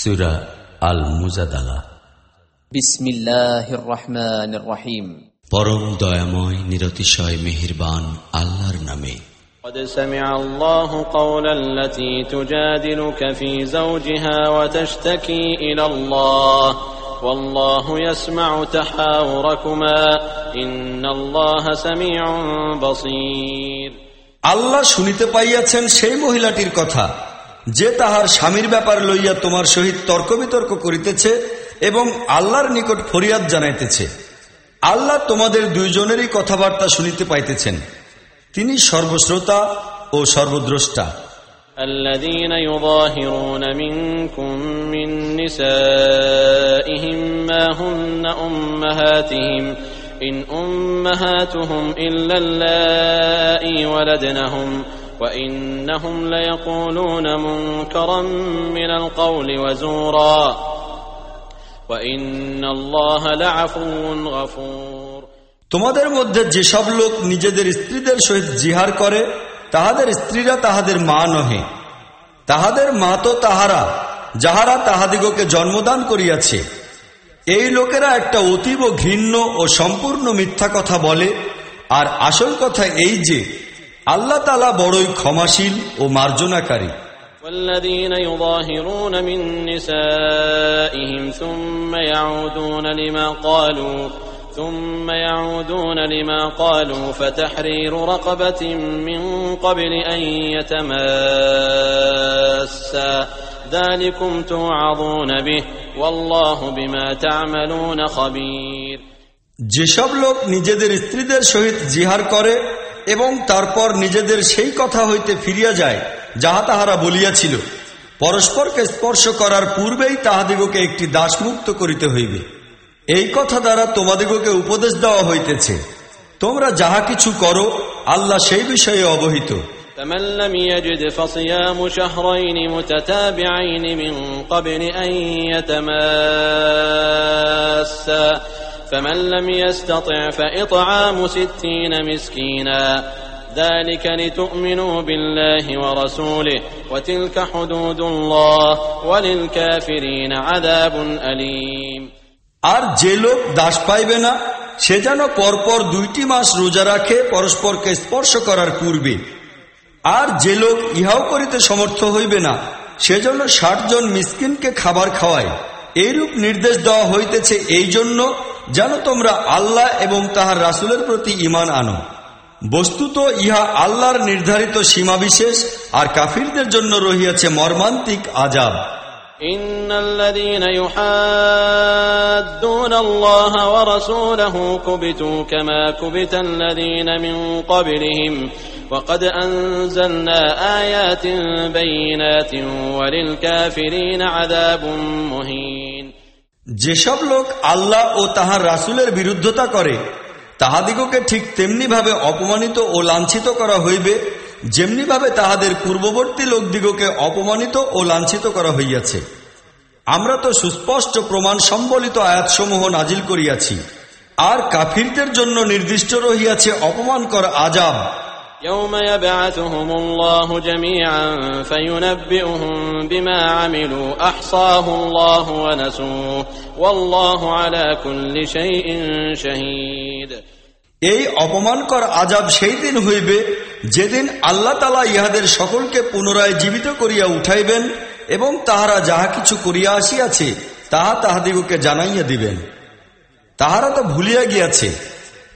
সুরা আল মুজাদালা বিসমিল্লাহির রহমানির রহিম পরম দয়াময় নিরতিশয় মেহেরবান আল্লাহর নামে قد سمع الله قول التي تجادلك في زوجها وتشتكي إلى الله والله يسمع تحاوركما إن الله سميع بصير আল্লাহ শুনিতে পাইয়াছেন সেই মহিলাটির কথা যে তাহার স্বামীর ব্যাপার লইয়া তোমার সহিত তর্ক বিতর্ক করিতেছে এবং আল্লাহর নিকট ফরিয়াদ জানাইতেছে আল্লাহ তোমাদের দুইজনেরই কথাবার্তা শুনিতে পাইতেছেন তিনি সর্বশ্রোতা ও সর্বদ্রষ্টা الذين يظاهرون منكم من نسائهم ما هن أمهاتهم إن أمهاتهم إلا اللائي ولدنهم وإنهم ليقولون منكرا من القول وزورا وإن الله لعفو غفور তোমাদের মধ্যে যেসব লোক নিজেদের স্ত্রীদের সহিত জিহার করে তাহাদের স্ত্রীরা তাহাদের মা নহে তাহাদের মা তো তাহারা যাহারা তাহাদিগকে জন্মদান করিয়াছে এই লোকেরা একটা অতীব ঘৃণ্য ও সম্পূর্ণ মিথ্যা কথা বলে আর আসল কথা এই যে আল্লাহ তালা বড়ই ক্ষমাশীল ও মার্জনাকারী والذين يظاهرون من نسائهم ثم يعودون لما قالوا ثم يعودون لما قالوا فتحرير رقبة من قبل أن يتماسا ذلكم توعظون به والله بما تعملون خبير যেসব লোক নিজেদের স্ত্রীদের সহিত জিহার করে এবং তারপর নিজেদের সেই কথা হইতে ফিরিয়া যায় যাহা তাহারা বলিয়াছিল পরস্পরকে স্পর্শ করার পূর্বেই তাহাদিগকে একটি দাসমুক্ত করিতে হইবে এই কথা দ্বারা তোমাদিগকে উপদেশ দেওয়া হইতেছে তোমরা যাহা কিছু করো আল্লাহ সেই বিষয়ে অবহিত فمن لم يجد فصيام شهرين متتابعين من قبل أن يتماسا فمن لم يستطع فإطعام ستين مسكينا ذلك لتؤمنوا بالله ورسوله وتلك حدود الله وللكافرين عذاب أليم আর যে লোক দাস পাইবে না সে যেন পরপর দুইটি মাস রোজা রাখে পরস্পরকে স্পর্শ করার পূর্বে আর যে লোক ইহাও করিতে সমর্থ হইবে না সেজন্য ষাট জন মিসকিনকে খাবার খাওয়ায় এইরূপ নির্দেশ দেওয়া হইতেছে এই জন্য যেন তোমরা আল্লাহ এবং তাহার রাসুলের প্রতি ইমান আনো বস্তুত ইহা আল্লাহর নির্ধারিত সীমাবিশেষ আর কাফিরদের জন্য রহিয়াছে মর্মান্তিক আজাব إن الذين يحادون الله ورسوله كبتوا كما كبت الذين من قبلهم وقد أنزلنا آيات بينات وللكافرين عذاب مهين যেসব লোক আল্লাহ ও তাহার রাসুলের বিরুদ্ধতা করে, তাহাদিগকে ঠিক তেমনি ভাবে অপমানিত ও লাঞ্ছিত করা হইবে, যেমনিভাবে তাহাদের পূর্ববর্তী লোকদিগকে অপমানিত ও লাঞ্ছিত করা হইয়াছে। আমরা তো সুস্পষ্ট প্রমাণ সম্বলিত আয়াতসমূহ নাজিল করিয়াছি। আর কাফিরদের জন্য নির্দিষ্ট রহিয়াছে অপমান কর আজাব يوم يبعثهم الله جميعا فينبئهم بما عملوا أحصاه الله ونسوه والله على كل شيء شهيد এই অপমানকর আজাব সেই দিন হইবে যেদিন আল্লাহ তালা ইহাদের সকলকে পুনরায় জীবিত করিয়া উঠাইবেন এবং তাহারা যাহা কিছু করিয়া আসিয়াছে তাহা তাহাদিগকে জানাইয়া দিবেন তাহারা তো ভুলিয়া গিয়াছে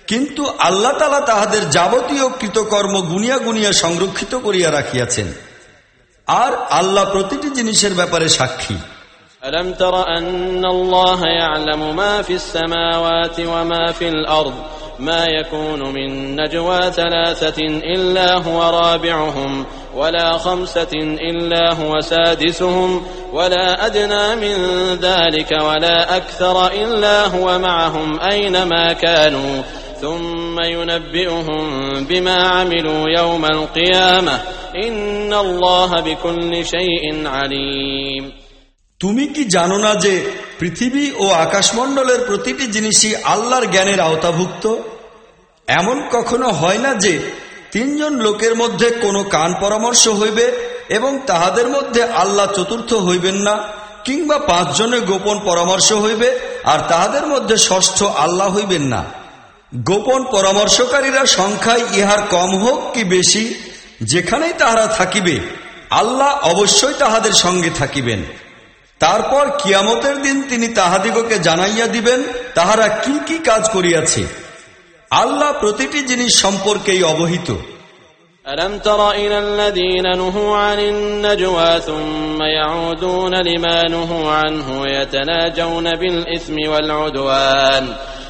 কিন্তু আল্লাহ তালা তাহাদের যাবতীয় কৃতকর্ম গুনিয়া গুনিয়া সংরক্ষিত করিয়া রাখিয়াছেন আর আল্লাহ প্রতিটি জিনিসের ব্যাপারে সাক্ষী ألم تر أن الله يعلم ما في السماوات وما في الأرض ما يكون من نجوى ثلاثة إلا هو رابعهم ولا خمسة إلا هو سادسهم ولا أدنى من ذلك ولا أكثر إلا هو معهم أينما كانوا ثم ينبئهم بما عملوا يوم القيامة إن الله بكل شيء عليم তুমি কি জানো না যে পৃথিবী ও আকাশমণ্ডলের প্রতিটি জিনিসই আল্লাহর জ্ঞানের আওতাভুক্ত এমন কখনো হয় না যে তিনজন লোকের মধ্যে কোনো কান পরামর্শ হইবে এবং তাহাদের মধ্যে আল্লাহ চতুর্থ হইবেন না কিংবা পাঁচজনে গোপন পরামর্শ হইবে আর তাহাদের মধ্যে ষষ্ঠ আল্লাহ হইবেন না গোপন পরামর্শকারীরা সংখ্যায় ইহার কম হোক কি বেশি যেখানেই তাহারা থাকিবে আল্লাহ অবশ্যই তাহাদের সঙ্গে থাকিবেন তারপর কিয়ামতের দিন তিনি তাহাদিগকে জানাইয়া দিবেন তাহারা কি কি কাজ করিয়াছে আল্লাহ প্রতিটি জিনিস সম্পর্কেই অবহিত ألم تر إلى الذين نهوا عن النجوى ثم يعودون لما نهوا عنه ويتناجون بالإثم والعدوان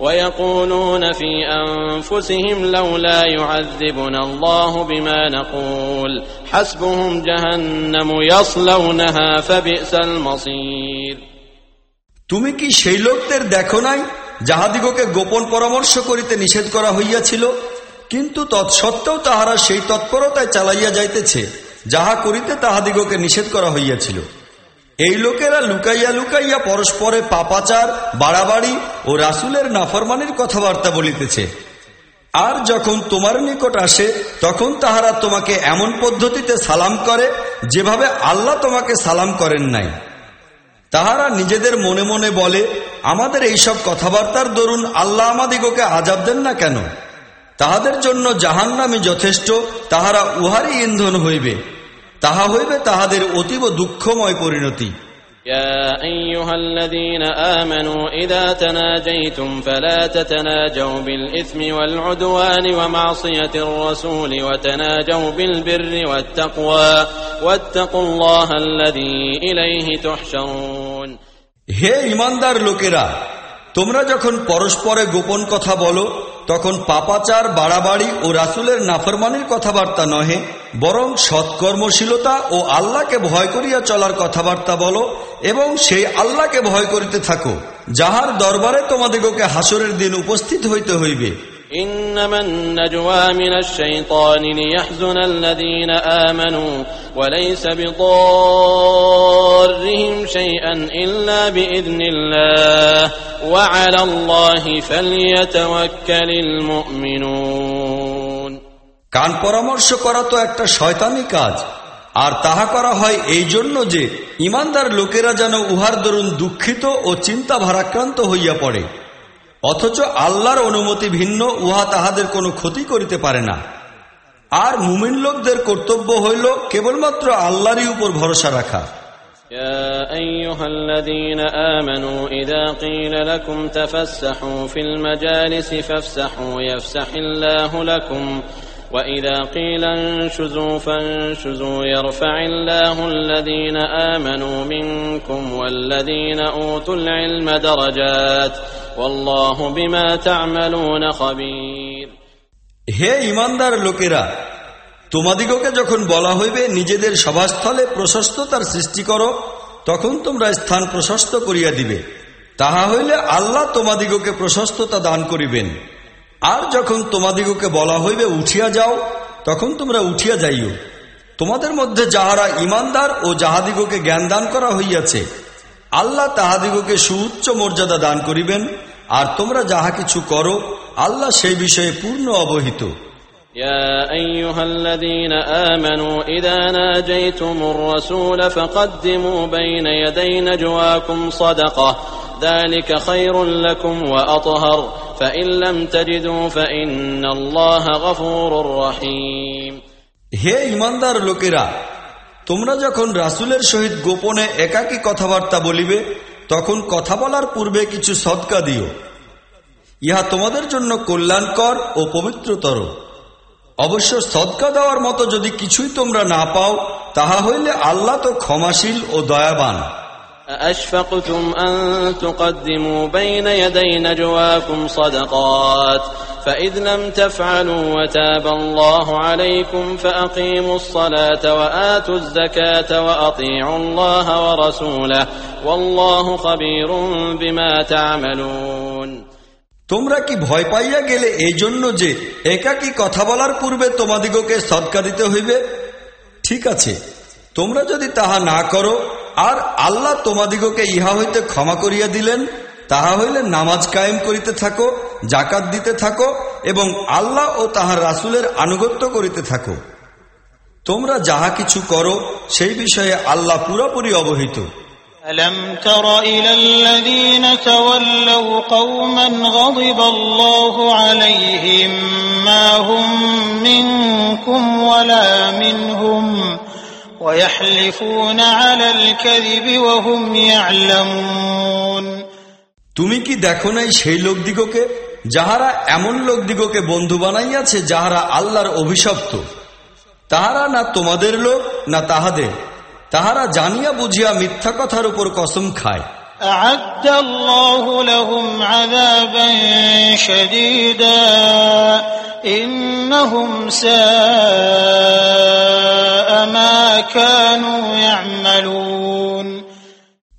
ويقولون في أنفسهم لولا يعذبنا الله بما نقول حسبهم جهنم يصلونها فبئس المصير তুমি কি সেই লোকদের দেখো নাই যাহাদিগকে গোপন পরামর্শ করিতে নিষেধ করা হইয়াছিল কিন্তু তৎসত্ত্বেও তাহারা সেই তৎপরতায় চালাইয়া যাইতেছে যাহা করিতে তাহাদিগকে নিষেধ করা হইয়াছিল এই লোকেরা লুকাইয়া লুকাইয়া পরস্পরে পাপাচার, বাড়াবাড়ি ও রাসুলের নাফরমানির কথাবার্তা বলিতেছে। আর যখন তোমার নিকট আসে, তখন তাহারা তোমাকে এমন পদ্ধতিতে সালাম করে, যেভাবে আল্লাহ তোমাকে সালাম করেন নাই। তাহারা নিজেদের মনে মনে বলে, আমাদের এইসব কথাবার্তার দরুন আল্লাহ আমাদিগকে আজাব দেন না কেন? তাহাদের জন্য জাহান্নামি যথেষ্ট, তাহারা উহারই ইন্ধন হইবে। তাহা হইবে তাহাদের অতীব দুঃখময় পরিণতি يا أيها الذين آمنوا إذا تناجيتم فلا تتناجوا بالإثم والعدوان ومعصية الرسول وتناجوا بالبر والتقوى واتقوا الله الذي إليه تحشرون হে ইমানদার লোকেরা তোমরা যখন পরস্পরে গোপন কথা বলো তখন পাপাচার বাড়াবাড়ি ও রাসুলের নাফরমানির কথাবার্তা নহে বরং সৎকর্মশীলতা ও আল্লাহকে ভয় করিয়া চলার কথাবার্তা বলো এবং সেই আল্লাহকে ভয় করিতে থাকো যাহার দরবারে তোমাদিগকে হাসরের দিন উপস্থিত হইতে হইবে إنما النجوى من الشيطان ليحزن الذين آمنوا وليس بضارهم شيئا إلا بإذن الله وعلى الله فليتوكل المؤمنون কান পরামর্শ করা তো একটা শয়তানি কাজ আর তাহা করা হয় এই জন্য যে ইমানদার লোকেরা যেন উহার দরুন দুঃখিত ও চিন্তা ভারাক্রান্ত হইয়া পড়ে অথচ আল্লাহর অনুমতি ভিন্ন উহা তাহাদের কোনো ক্ষতি করিতে পারে না আর মুমিন লোকদের কর্তব্য হইল কেবলমাত্র আল্লাহরই উপর ভরসা রাখা يا أيها الذين آمنوا إذا قيل لكم تفسحوا في المجالس فافسحوا يفسح الله لكم وإذا قيل انشزوا فانشزوا يرفع الله الذين آمنوا منكم والذين أوتوا العلم درجات والله بما تعملون خبير হে ইমানদার লোকেরা তোমাদিগকে যখন বলা হইবে নিজেদের সভাস্থলে প্রশস্ততার সৃষ্টি করো তখন তোমরা স্থান প্রশস্ত করিয়া দিবে তাহা হইলে আল্লাহ তোমাদিগকে প্রশস্ততা দান করিবেন আর যখন তোমাদিগকে বলা হইবে উঠিয়া যাও, তখন তোমরা উঠিয়া যাইও। তোমাদের মধ্যে যাহারা ইমানদার ও যাহাদিগকে জ্ঞান দান করা হইয়াছে, আল্লাহ তাহাদিগকে সুউচ্চ মর্যাদা দান করিবেন, আর তোমরা যাহা কিছু করো, আল্লাহ সেই বিষয়ে পূর্ণ অবহিত। يا أيها الذين آمنوا إذا ناجيتم الرسول فقدموا بين يدي نجواكم صدقة ذلك خير لكم وأطهر فإن لم تجدوا فإن الله غفور رحيم হে ইমানদার লোকেরা তোমরা যখন রাসুলের সহিত গোপনে একাকী কথাবার্তা বলিবে তখন কথা বলার পূর্বে কিছু সদকা দিও ইহা তোমাদের জন্য কল্যাণকর ও পবিত্রতর অবশ্য সদকা দেওয়ার মতো যদি কিছুই তোমরা না পাও তাহা হইলে আল্লাহ তো ক্ষমাশীল ও দয়াবান أأشفقتم أن تقدموا بين يدي نجواكم صدقات فإذ لم تفعلوا وتاب الله عليكم فأقيموا الصلاة وآتوا الزكاة وأطيعوا الله ورسوله والله خبير بما تعملون তোমরা কি ভয় পাইয়া গেলে এই জন্য যে একাকি কথা বলার পূর্বে তোমাদিগকে সদকা দিতে হইবে? ঠিক আছে। তোমরা যদি তাহা না করো, আর আল্লাহ তোমাদিগকে ইহা হইতে ক্ষমা করিয়া দিলেন, তাহা হইলে নামাজ কায়েম করিতে থাকো জাকাত দিতে থাকো, এবং আল্লাহ ও তাহার রাসুলের আনুগত্য করিতে থাকো। তোমরা যাহা কিছু করো, সেই বিষয়ে আল্লাহ পুরোপুরি অবহিত। ألم تر إلى الذين تولوا قوما غضب الله عليهم ما هم منكم ولا منهم ويحلفون على الكذب وهم يعلمون তুমি কি দেখো নাই সেই লোকদিগকে যাহারা এমন লোকদিগকে বন্ধু বানাইয়াছে যাহারা আল্লাহর অভিশপ্ত তাহারা না তোমাদের লোক না তাহাদের তাহারা জানিয়া বুঝিয়া মিথ্যা কথার উপর কসম খায় أعد الله لهم عذابا شديدا إنهم ساء ما كانوا يعملون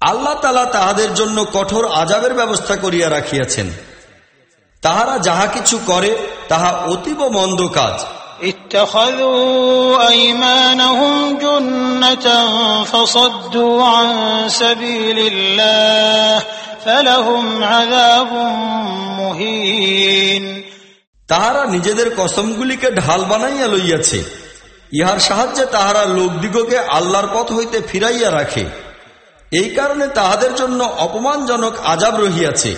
আল্লাহ তালা তাহাদের জন্য কঠোর আজাবের ব্যবস্থা করিয়া রাখিয়াছেন তাহারা যাহা কিছু করে তাহা অতীব মন্দ কাজ اتخذوا أيمانهم جنة فصدوا عن سبيل الله فلهم عذاب مهين তাহারা নিজেদের কসমগুলিকে ঢাল বানাইয়া লইয়াছে ইহার সাহায্যে তাহারা লোকদিগকে আল্লাহর পথ হইতে ফিরাইয়া রাখে এই কারণে তাহাদের জন্য অপমানজনক আজাব রহিয়াছে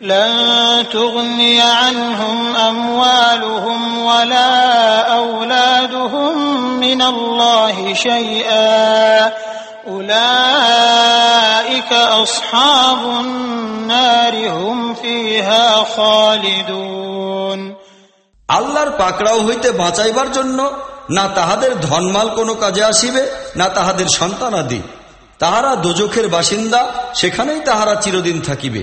لن تغني عنهم أموالهم ولا أولادهم من الله شيئا أولئك أصحاب النار هم فيها خالدون আল্লাহর পাকড়াও হইতে বাঁচাইবার জন্য না তাহাদের ধনমাল কোনো কাজে আসিবে না তাহাদের সন্তানাদি তাহারা দোজখের বাসিন্দা সেখানেই তাহারা চিরদিন থাকিবে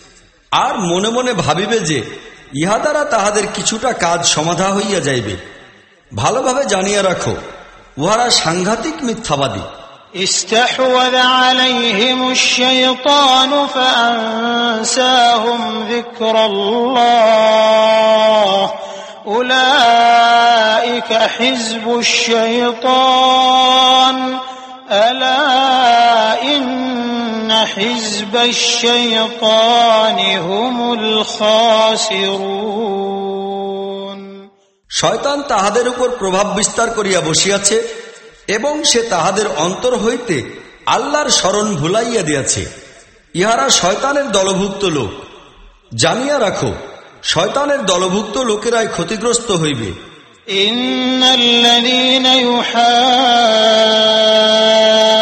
আর মনে মনে ভাবিবে যে ইহা দ্বারা তাহাদের কিছুটা কাজ সমাধা হইয়া যাইবে ভালোভাবে জানিয়া রাখো উহারা সাংঘাতিক মিথ্যাবাদী استحوذ عليهم الشيطان فأنساهم ذكر الله أولئك حزب الشيطان ألا إن حزب الشيطان هم الخاسرون শয়তান তাহাদের উপর প্রভাব বিস্তার করিয়া বসিয়াছে এবং সে তাহাদের অন্তর হইতে আল্লাহর স্মরণ ভুলাইয়া দিয়াছে ইহারা শয়তানের দলভুক্ত লোক জানিয়া রাখো শয়তানের দলভুক্ত লোকেরাই ক্ষতিগ্রস্ত হইবে إن الذين يحادون الله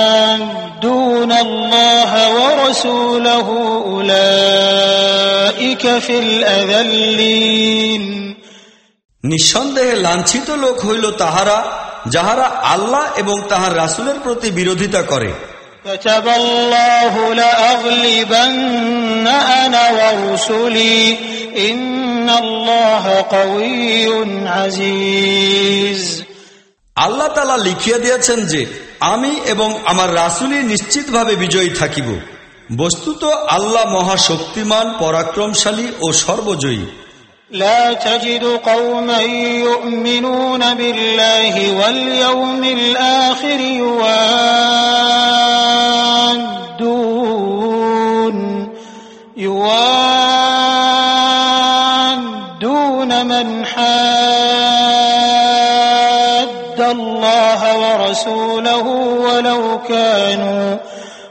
ورسوله أولئك في الأذلين নিঃসন্দেহে লাঞ্ছিত লোক হইল তাহারা যাহারা আল্লাহ এবং তাহার রাসুলের প্রতি বিরোধিতা করে كتب الله لأغلبن أنا ورسلي إن الله قوي عزيز আল্লাহ তালা লিখিয়া দিয়েছেন যে আমি এবং আমার রাসুলই নিশ্চিতভাবে বিজয়ী থাকিব বস্তুত আল্লাহ মহাশক্তিমান পরাক্রমশালী ও সর্বজয়ী لا تجد قوما يؤمنون بالله واليوم الآخر يوادون يوادون من حاد الله ورسوله ولو كانوا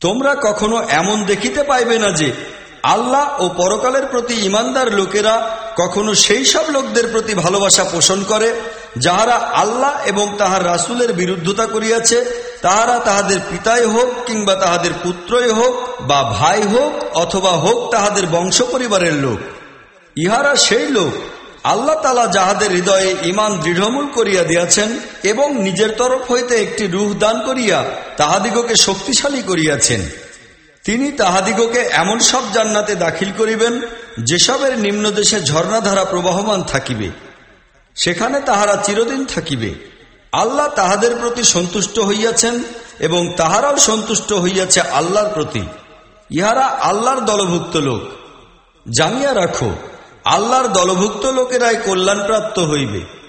তোমরা কখনো এমন দেখিতে পাইবে না যে আল্লাহ ও পরকালের প্রতি ইমানদার লোকেরা কখনো সেই সব লোকদের প্রতি ভালোবাসা পোষণ করে, যাহারা আল্লাহ এবং তাহার রাসুলের বিরুদ্ধতা করিয়াছে, তাহারা তাহাদের পিতাই হোক কিংবা তাহাদের পুত্রই হোক বা ভাই হোক অথবা হোক তাহাদের বংশ পরিবারের লোক। ইহারা সেই লোক আল্লাহ তালা যাহাদের হৃদয়ে ইমান দৃঢ়মূল করিয়া দিয়াছেন এবং নিজের তরফ হইতে একটি রুহ দান করিয়া তাহাদিগকে শক্তিশালী করিয়াছেন, তিনি তাহাদিগকে এমন সব জান্নাতে দাখিল করিবেন, যেসবের নিম্নদেশে ঝর্ণাধারা প্রবাহমান থাকিবে। সেখানে তাহারা চিরদিন থাকিবে। আল্লাহ তাহাদের প্রতি সন্তুষ্ট হইয়াছেন এবং তাহারাও সন্তুষ্ট হইয়াছে আল্লাহর প্রতি। ইহারা আল্লাহর দলভুক্ত লোক। জানিয়া রাখো আল্লাহর দলভুক্ত লোকেরাই কল্যাণপ্রাপ্ত হইবে।